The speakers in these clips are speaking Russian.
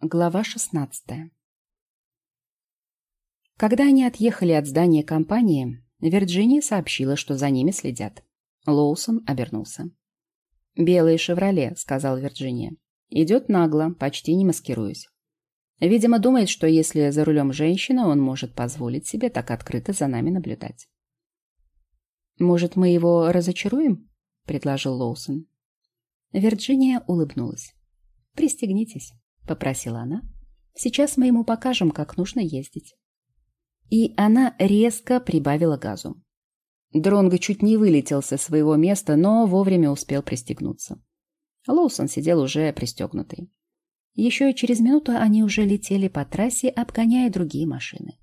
Глава 16 Когда они отъехали от здания компании, Вирджиния сообщила, что за ними следят. Лоусон обернулся. «Белый «Шевроле», — сказал Вирджиния. «Идет нагло, почти не маскируясь. Видимо, думает, что если за рулем женщина, он может позволить себе так открыто за нами наблюдать». «Может, мы его разочаруем?» — предложил Лоусон. Вирджиния улыбнулась. «Пристегнитесь» попросила она. Сейчас мы ему покажем, как нужно ездить. И она резко прибавила газу. Дронго чуть не вылетел со своего места, но вовремя успел пристегнуться. Лоусон сидел уже пристегнутый. Еще через минуту они уже летели по трассе, обгоняя другие машины.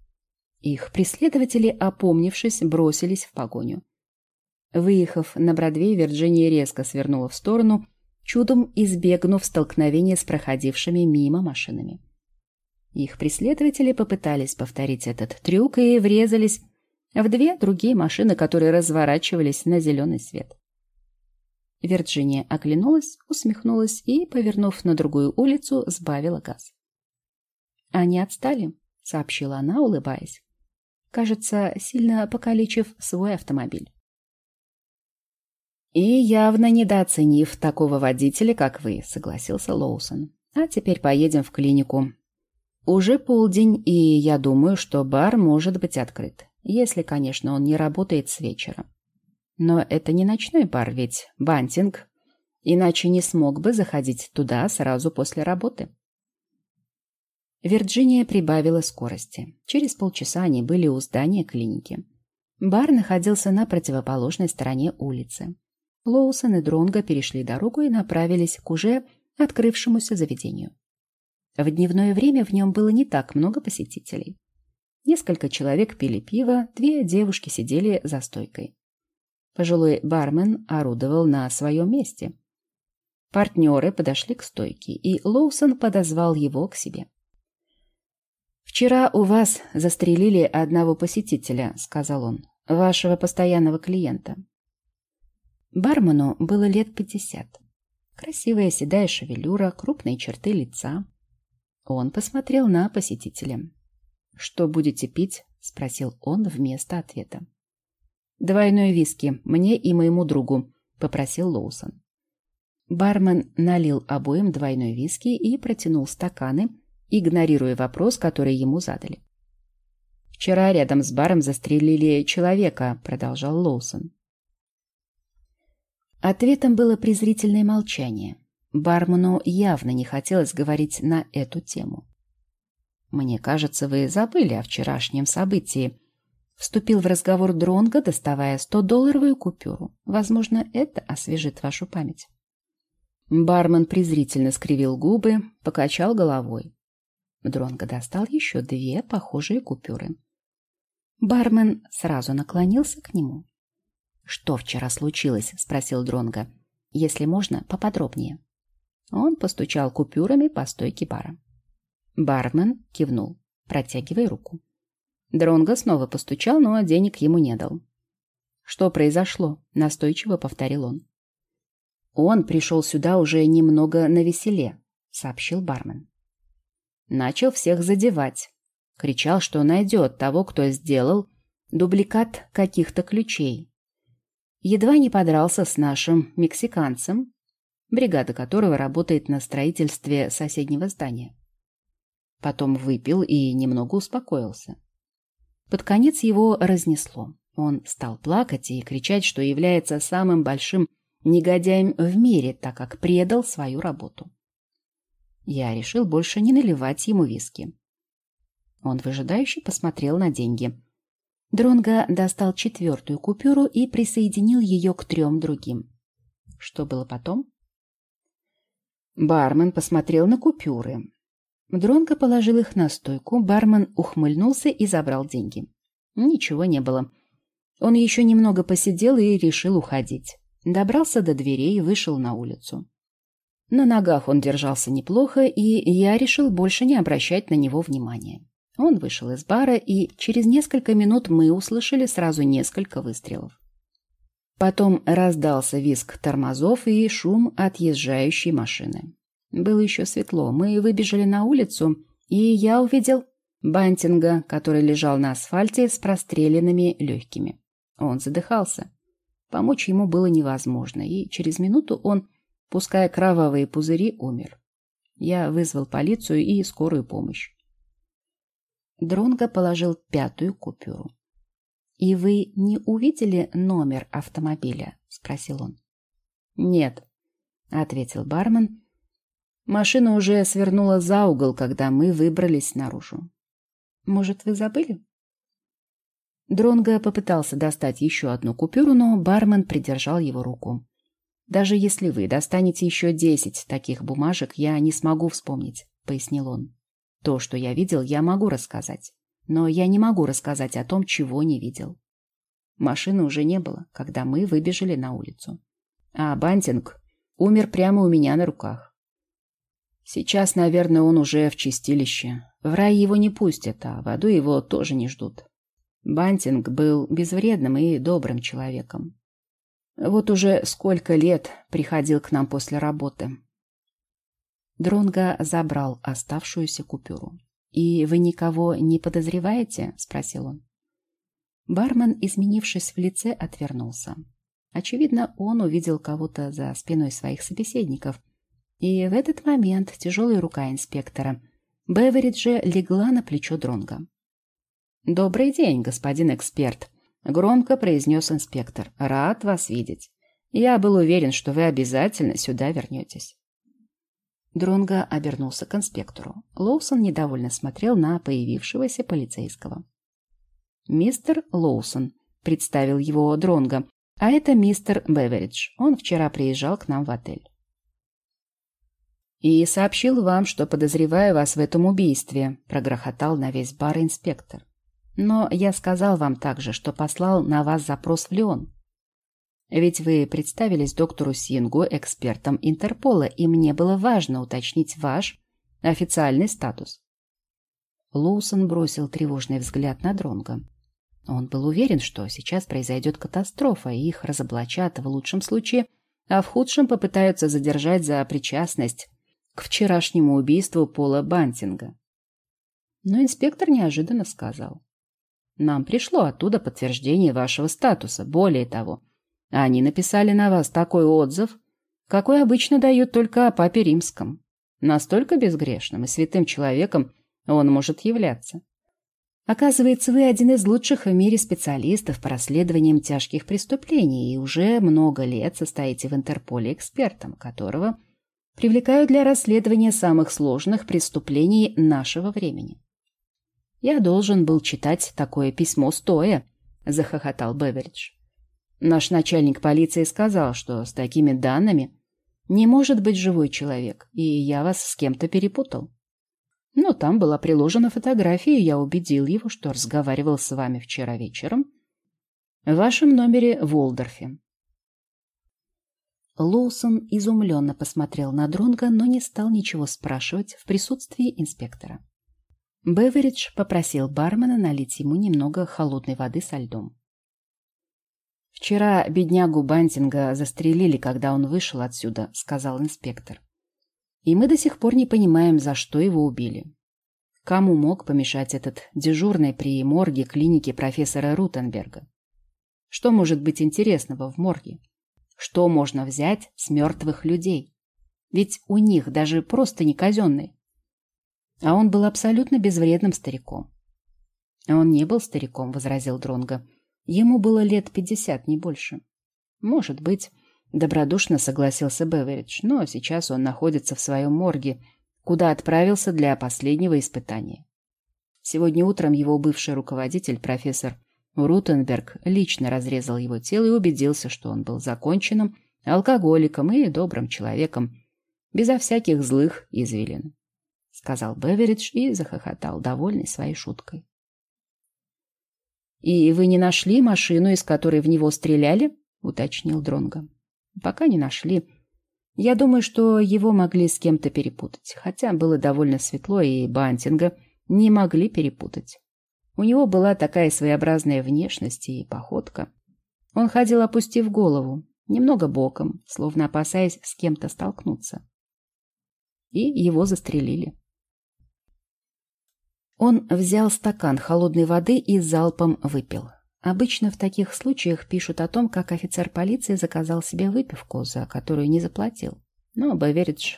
Их преследователи, опомнившись, бросились в погоню. Выехав на Бродвей, Вирджиния резко свернула в сторону чудом избегнув столкновения с проходившими мимо машинами. Их преследователи попытались повторить этот трюк и врезались в две другие машины, которые разворачивались на зеленый свет. Вирджиния оглянулась, усмехнулась и, повернув на другую улицу, сбавила газ. «Они отстали», — сообщила она, улыбаясь. Кажется, сильно покалечив свой автомобиль. «И явно недооценив такого водителя, как вы», — согласился Лоусон. «А теперь поедем в клинику. Уже полдень, и я думаю, что бар может быть открыт, если, конечно, он не работает с вечера. Но это не ночной бар, ведь бантинг, иначе не смог бы заходить туда сразу после работы». Вирджиния прибавила скорости. Через полчаса они были у здания клиники. Бар находился на противоположной стороне улицы. Лоусон и Дронго перешли дорогу и направились к уже открывшемуся заведению. В дневное время в нем было не так много посетителей. Несколько человек пили пиво, две девушки сидели за стойкой. Пожилой бармен орудовал на своем месте. Партнеры подошли к стойке, и Лоусон подозвал его к себе. «Вчера у вас застрелили одного посетителя», — сказал он, — «вашего постоянного клиента. Бармену было лет пятьдесят. Красивая седая шевелюра, крупные черты лица. Он посмотрел на посетителя. «Что будете пить?» — спросил он вместо ответа. «Двойной виски, мне и моему другу», — попросил Лоусон. Бармен налил обоим двойной виски и протянул стаканы, игнорируя вопрос, который ему задали. «Вчера рядом с баром застрелили человека», — продолжал Лоусон. Ответом было презрительное молчание. Бармену явно не хотелось говорить на эту тему. «Мне кажется, вы забыли о вчерашнем событии», — вступил в разговор Дронго, доставая 100-долларовую купюру. «Возможно, это освежит вашу память». Бармен презрительно скривил губы, покачал головой. Дронго достал еще две похожие купюры. Бармен сразу наклонился к нему. «Что вчера случилось?» — спросил Дронга. «Если можно, поподробнее». Он постучал купюрами по стойке бара. Бармен кивнул, протягивая руку. Дронго снова постучал, но денег ему не дал. «Что произошло?» — настойчиво повторил он. «Он пришел сюда уже немного навеселе», — сообщил бармен. Начал всех задевать. Кричал, что найдет того, кто сделал дубликат каких-то ключей едва не подрался с нашим мексиканцем, бригада которого работает на строительстве соседнего здания. Потом выпил и немного успокоился. Под конец его разнесло. Он стал плакать и кричать, что является самым большим негодяем в мире, так как предал свою работу. Я решил больше не наливать ему виски. Он выжидающе посмотрел на деньги. Дронго достал четвертую купюру и присоединил ее к трем другим. Что было потом? Бармен посмотрел на купюры. Дронго положил их на стойку, бармен ухмыльнулся и забрал деньги. Ничего не было. Он еще немного посидел и решил уходить. Добрался до дверей и вышел на улицу. На ногах он держался неплохо, и я решил больше не обращать на него внимания. Он вышел из бара, и через несколько минут мы услышали сразу несколько выстрелов. Потом раздался визг тормозов и шум отъезжающей машины. Было еще светло. Мы выбежали на улицу, и я увидел Бантинга, который лежал на асфальте с простреленными легкими. Он задыхался. Помочь ему было невозможно, и через минуту он, пуская кровавые пузыри, умер. Я вызвал полицию и скорую помощь. Дронго положил пятую купюру. «И вы не увидели номер автомобиля?» — спросил он. «Нет», — ответил бармен. «Машина уже свернула за угол, когда мы выбрались наружу. Может, вы забыли?» Дронго попытался достать еще одну купюру, но бармен придержал его руку. «Даже если вы достанете еще десять таких бумажек, я не смогу вспомнить», — пояснил он. «То, что я видел, я могу рассказать. Но я не могу рассказать о том, чего не видел. Машины уже не было, когда мы выбежали на улицу. А Бантинг умер прямо у меня на руках. Сейчас, наверное, он уже в чистилище. В рай его не пустят, а в аду его тоже не ждут. Бантинг был безвредным и добрым человеком. Вот уже сколько лет приходил к нам после работы. Дронго забрал оставшуюся купюру. «И вы никого не подозреваете?» — спросил он. Бармен, изменившись в лице, отвернулся. Очевидно, он увидел кого-то за спиной своих собеседников. И в этот момент тяжелая рука инспектора Бевериджа легла на плечо Дронга. «Добрый день, господин эксперт», — громко произнес инспектор. «Рад вас видеть. Я был уверен, что вы обязательно сюда вернетесь». Дронго обернулся к инспектору. Лоусон недовольно смотрел на появившегося полицейского. «Мистер Лоусон», — представил его Дронго, — «а это мистер Беверидж. Он вчера приезжал к нам в отель». «И сообщил вам, что подозреваю вас в этом убийстве», — прогрохотал на весь бар инспектор. Но я сказал вам также, что послал на вас запрос в Леон. Ведь вы представились доктору Сингу экспертом Интерпола, и мне было важно уточнить ваш официальный статус. Лоусон бросил тревожный взгляд на Дронга. Он был уверен, что сейчас произойдет катастрофа, и их разоблачат в лучшем случае, а в худшем попытаются задержать за причастность к вчерашнему убийству Пола Бантинга. Но инспектор неожиданно сказал. Нам пришло оттуда подтверждение вашего статуса. Более того, они написали на вас такой отзыв, какой обычно дают только о папе римском. Настолько безгрешным и святым человеком он может являться. Оказывается, вы один из лучших в мире специалистов по расследованиям тяжких преступлений и уже много лет состоите в Интерполе экспертом, которого привлекают для расследования самых сложных преступлений нашего времени. Я должен был читать такое письмо стоя, захохотал Беверидж. Наш начальник полиции сказал, что с такими данными не может быть живой человек, и я вас с кем-то перепутал. Но там была приложена фотография, и я убедил его, что разговаривал с вами вчера вечером в вашем номере в Уолдорфе. Лоусон изумленно посмотрел на Дронга, но не стал ничего спрашивать в присутствии инспектора. Беверидж попросил бармена налить ему немного холодной воды со льдом. «Вчера беднягу Бантинга застрелили, когда он вышел отсюда», — сказал инспектор. «И мы до сих пор не понимаем, за что его убили. Кому мог помешать этот дежурный при морге клиники профессора Рутенберга? Что может быть интересного в морге? Что можно взять с мертвых людей? Ведь у них даже просто не казенный. А он был абсолютно безвредным стариком. Он не был стариком, возразил Дронго. Ему было лет пятьдесят, не больше. Может быть, добродушно согласился Беверидж, но сейчас он находится в своем морге, куда отправился для последнего испытания. Сегодня утром его бывший руководитель, профессор Рутенберг, лично разрезал его тело и убедился, что он был законченным алкоголиком и добрым человеком, безо всяких злых извилин сказал Беверидж и захохотал, довольный своей шуткой. «И вы не нашли машину, из которой в него стреляли?» — уточнил Дронго. «Пока не нашли. Я думаю, что его могли с кем-то перепутать, хотя было довольно светло, и Бантинга не могли перепутать. У него была такая своеобразная внешность и походка. Он ходил, опустив голову, немного боком, словно опасаясь с кем-то столкнуться. и его застрелили. Он взял стакан холодной воды и залпом выпил. Обычно в таких случаях пишут о том, как офицер полиции заказал себе выпивку, за которую не заплатил. Но Беверидж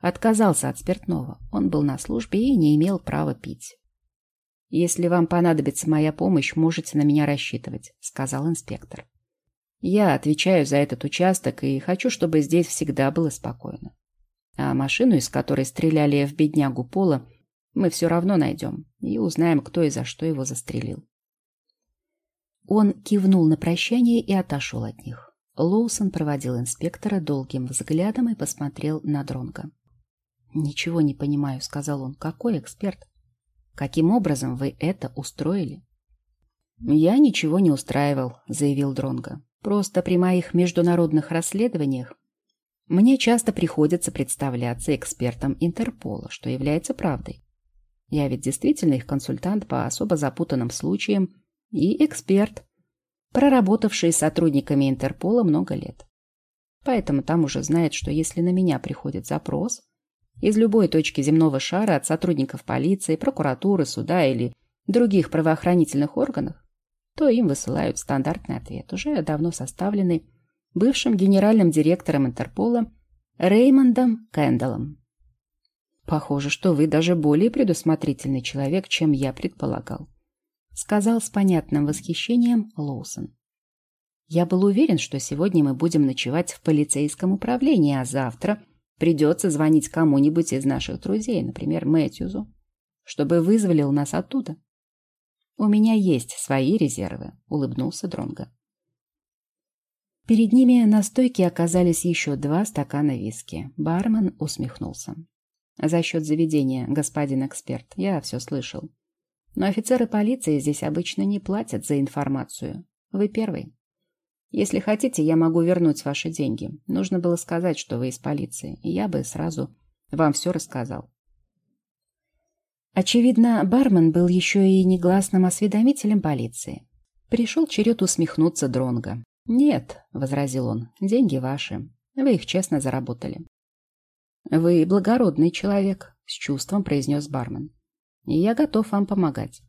отказался от спиртного. Он был на службе и не имел права пить. «Если вам понадобится моя помощь, можете на меня рассчитывать», — сказал инспектор. «Я отвечаю за этот участок и хочу, чтобы здесь всегда было спокойно. А машину, из которой стреляли в беднягу Пола, мы все равно найдем и узнаем, кто и за что его застрелил». Он кивнул на прощание и отошел от них. Лоусон проводил инспектора долгим взглядом и посмотрел на Дронга. «Ничего не понимаю», — сказал он. «Какой эксперт?» Каким образом вы это устроили? Я ничего не устраивал, заявил Дронга. Просто при моих международных расследованиях мне часто приходится представляться экспертом Интерпола, что является правдой. Я ведь действительно их консультант по особо запутанным случаям и эксперт, проработавший с сотрудниками Интерпола много лет. Поэтому там уже знает, что если на меня приходит запрос, из любой точки земного шара от сотрудников полиции, прокуратуры, суда или других правоохранительных органов, то им высылают стандартный ответ, уже давно составленный бывшим генеральным директором Интерпола Реймондом Кэндаллом. «Похоже, что вы даже более предусмотрительный человек, чем я предполагал», сказал с понятным восхищением Лоусон. «Я был уверен, что сегодня мы будем ночевать в полицейском управлении, а завтра Придется звонить кому-нибудь из наших друзей, например, Мэтьюзу, чтобы вызволил нас оттуда. У меня есть свои резервы, улыбнулся Дронго. Перед ними на стойке оказались еще два стакана виски. Бармен усмехнулся. За счет заведения, господин эксперт, я все слышал. Но офицеры полиции здесь обычно не платят за информацию. Вы первый. Если хотите, я могу вернуть ваши деньги. Нужно было сказать, что вы из полиции, и я бы сразу вам все рассказал. Очевидно, бармен был еще и негласным осведомителем полиции. Пришел черед усмехнуться Дронга. «Нет», — возразил он, — «деньги ваши. Вы их честно заработали». «Вы благородный человек», — с чувством произнес бармен. «И я готов вам помогать.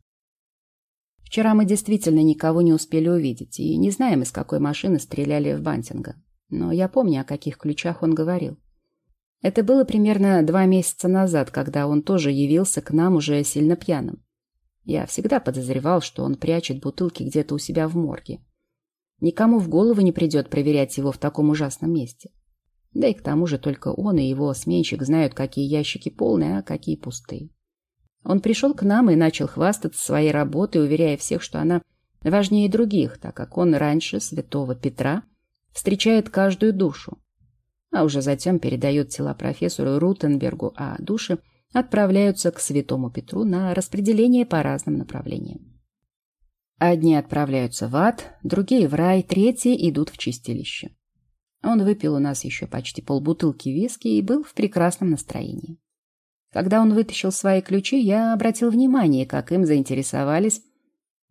Вчера мы действительно никого не успели увидеть и не знаем, из какой машины стреляли в Бантинга. Но я помню, о каких ключах он говорил. Это было примерно два месяца назад, когда он тоже явился к нам уже сильно пьяным. Я всегда подозревал, что он прячет бутылки где-то у себя в морге. Никому в голову не придет проверять его в таком ужасном месте. Да и к тому же только он и его сменщик знают, какие ящики полные, а какие пустые. Он пришел к нам и начал хвастаться своей работой, уверяя всех, что она важнее других, так как он раньше святого Петра встречает каждую душу, а уже затем передает тела профессору Рутенбергу, а души отправляются к святому Петру на распределение по разным направлениям. Одни отправляются в ад, другие в рай, третьи идут в чистилище. Он выпил у нас еще почти полбутылки виски и был в прекрасном настроении. Когда он вытащил свои ключи, я обратил внимание, как им заинтересовались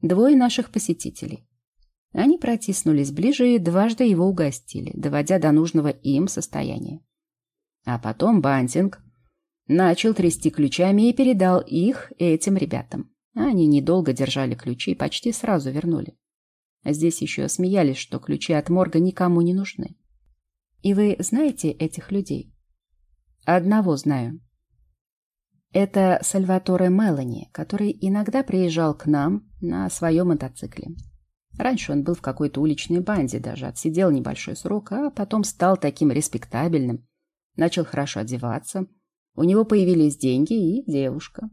двое наших посетителей. Они протиснулись ближе и дважды его угостили, доводя до нужного им состояния. А потом Бантинг начал трясти ключами и передал их этим ребятам. Они недолго держали ключи и почти сразу вернули. Здесь еще смеялись, что ключи от морга никому не нужны. И вы знаете этих людей? Одного знаю. Это Сальваторе Мелани, который иногда приезжал к нам на своем мотоцикле. Раньше он был в какой-то уличной банде, даже отсидел небольшой срок, а потом стал таким респектабельным. Начал хорошо одеваться. У него появились деньги и девушка.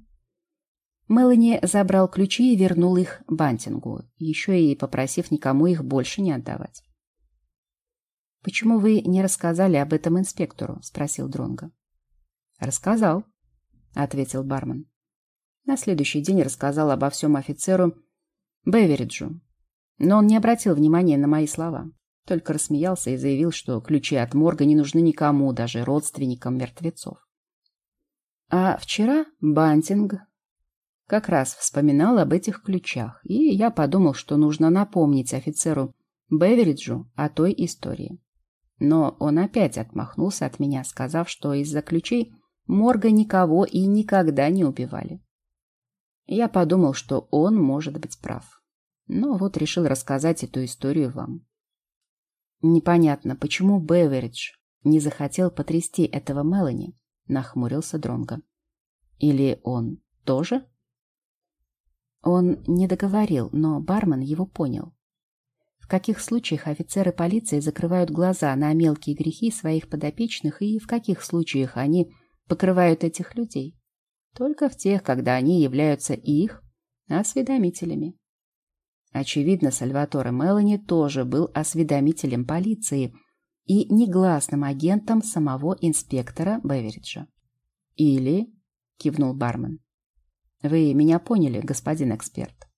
Мелани забрал ключи и вернул их Бантингу, еще и попросив никому их больше не отдавать. «Почему вы не рассказали об этом инспектору?» — спросил Дронго. «Рассказал», — ответил бармен. На следующий день рассказал обо всем офицеру Бевериджу, но он не обратил внимания на мои слова, только рассмеялся и заявил, что ключи от морга не нужны никому, даже родственникам мертвецов. А вчера Бантинг как раз вспоминал об этих ключах, и я подумал, что нужно напомнить офицеру Бевериджу о той истории. Но он опять отмахнулся от меня, сказав, что из-за ключей Морга никого и никогда не убивали. Я подумал, что он может быть прав. Но вот решил рассказать эту историю вам. Непонятно, почему Беверидж не захотел потрясти этого Мелани, нахмурился Дронго. Или он тоже? Он не договорил, но бармен его понял. Каких случаях офицеры полиции закрывают глаза на мелкие грехи своих подопечных и в каких случаях они покрывают этих людей? Только в тех, когда они являются их осведомителями. Очевидно, Сальваторе Мелани тоже был осведомителем полиции и негласным агентом самого инспектора Бевериджа. «Или...» — кивнул бармен. «Вы меня поняли, господин эксперт».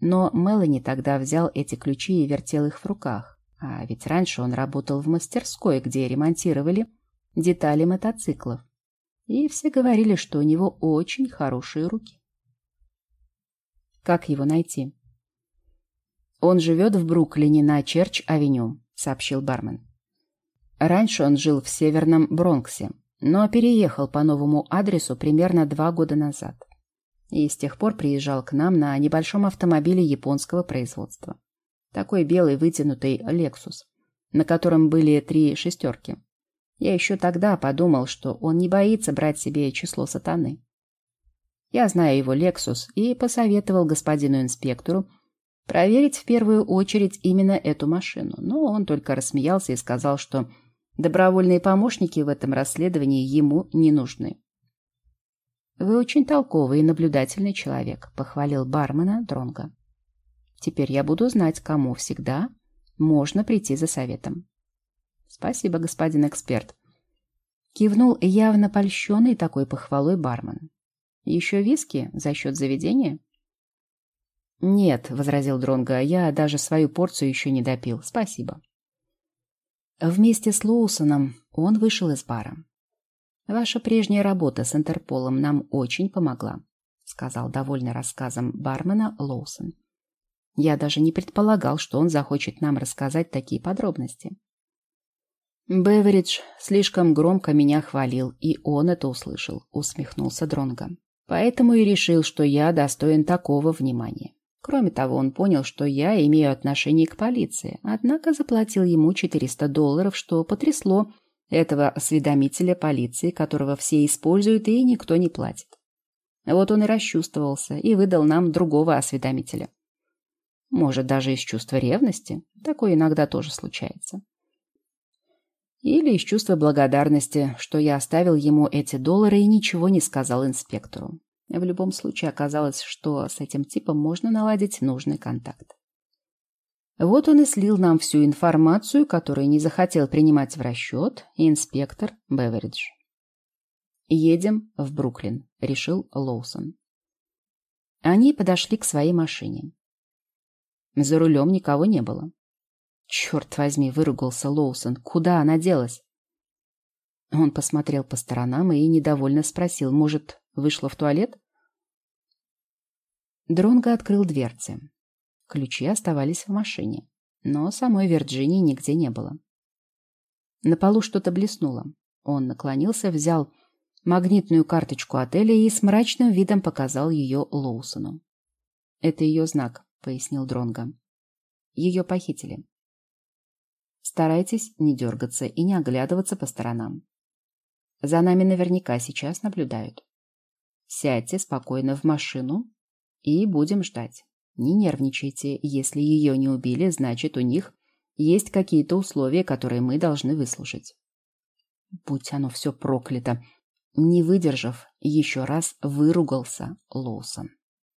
Но Мелани тогда взял эти ключи и вертел их в руках, а ведь раньше он работал в мастерской, где ремонтировали детали мотоциклов и все говорили, что у него очень хорошие руки. Как его найти? Он живет в Бруклине на Черч-авеню, сообщил бармен. Раньше он жил в Северном Бронксе, но переехал по новому адресу примерно два года назад. И с тех пор приезжал к нам на небольшом автомобиле японского производства. Такой белый вытянутый «Лексус», на котором были три шестерки. Я еще тогда подумал, что он не боится брать себе число сатаны. Я знаю его Lexus и посоветовал господину инспектору проверить в первую очередь именно эту машину, но он только рассмеялся и сказал, что добровольные помощники в этом расследовании ему не нужны. «Вы очень толковый и наблюдательный человек», — похвалил бармена Дронга. «Теперь я буду знать, кому всегда можно прийти за советом». Спасибо, господин эксперт. Кивнул явно польщенный такой похвалой бармен. Еще виски за счет заведения? Нет, возразил Дронго, я даже свою порцию еще не допил. Спасибо. Вместе с Лоусоном он вышел из бара. Ваша прежняя работа с Интерполом нам очень помогла, сказал довольный рассказом бармена Лоусон. Я даже не предполагал, что он захочет нам рассказать такие подробности. Беверидж слишком громко меня хвалил, и он это услышал, усмехнулся Дронго. Поэтому и решил, что я достоин такого внимания. Кроме того, он понял, что я имею отношение к полиции, однако заплатил ему 400 долларов, что потрясло этого осведомителя полиции, которого все используют и никто не платит. Вот он и расчувствовался и выдал нам другого осведомителя. Может, даже из чувства ревности. Такое иногда тоже случается. Или из чувства благодарности, что я оставил ему эти доллары и ничего не сказал инспектору. В любом случае оказалось, что с этим типом можно наладить нужный контакт. Вот он и слил нам всю информацию, которую не захотел принимать в расчет инспектор Беверидж. «Едем в Бруклин», — решил Лоусон. Они подошли к своей машине. За рулем никого не было. Черт возьми, выругался Лоусон. Куда она делась? Он посмотрел по сторонам и недовольно спросил, может, вышла в туалет? Дронго открыл дверцы. Ключи оставались в машине, но самой Вирджинии нигде не было. На полу что-то блеснуло. Он наклонился, взял магнитную карточку отеля и с мрачным видом показал ее Лоусону. «Это ее знак», — пояснил Дронго. «Ее похитили. Старайтесь не дергаться и не оглядываться по сторонам. За нами наверняка сейчас наблюдают. Сядьте спокойно в машину и будем ждать. Не нервничайте. Если ее не убили, значит, у них есть какие-то условия, которые мы должны выслушать. Будь оно все проклято. Не выдержав, еще раз выругался Лоусон.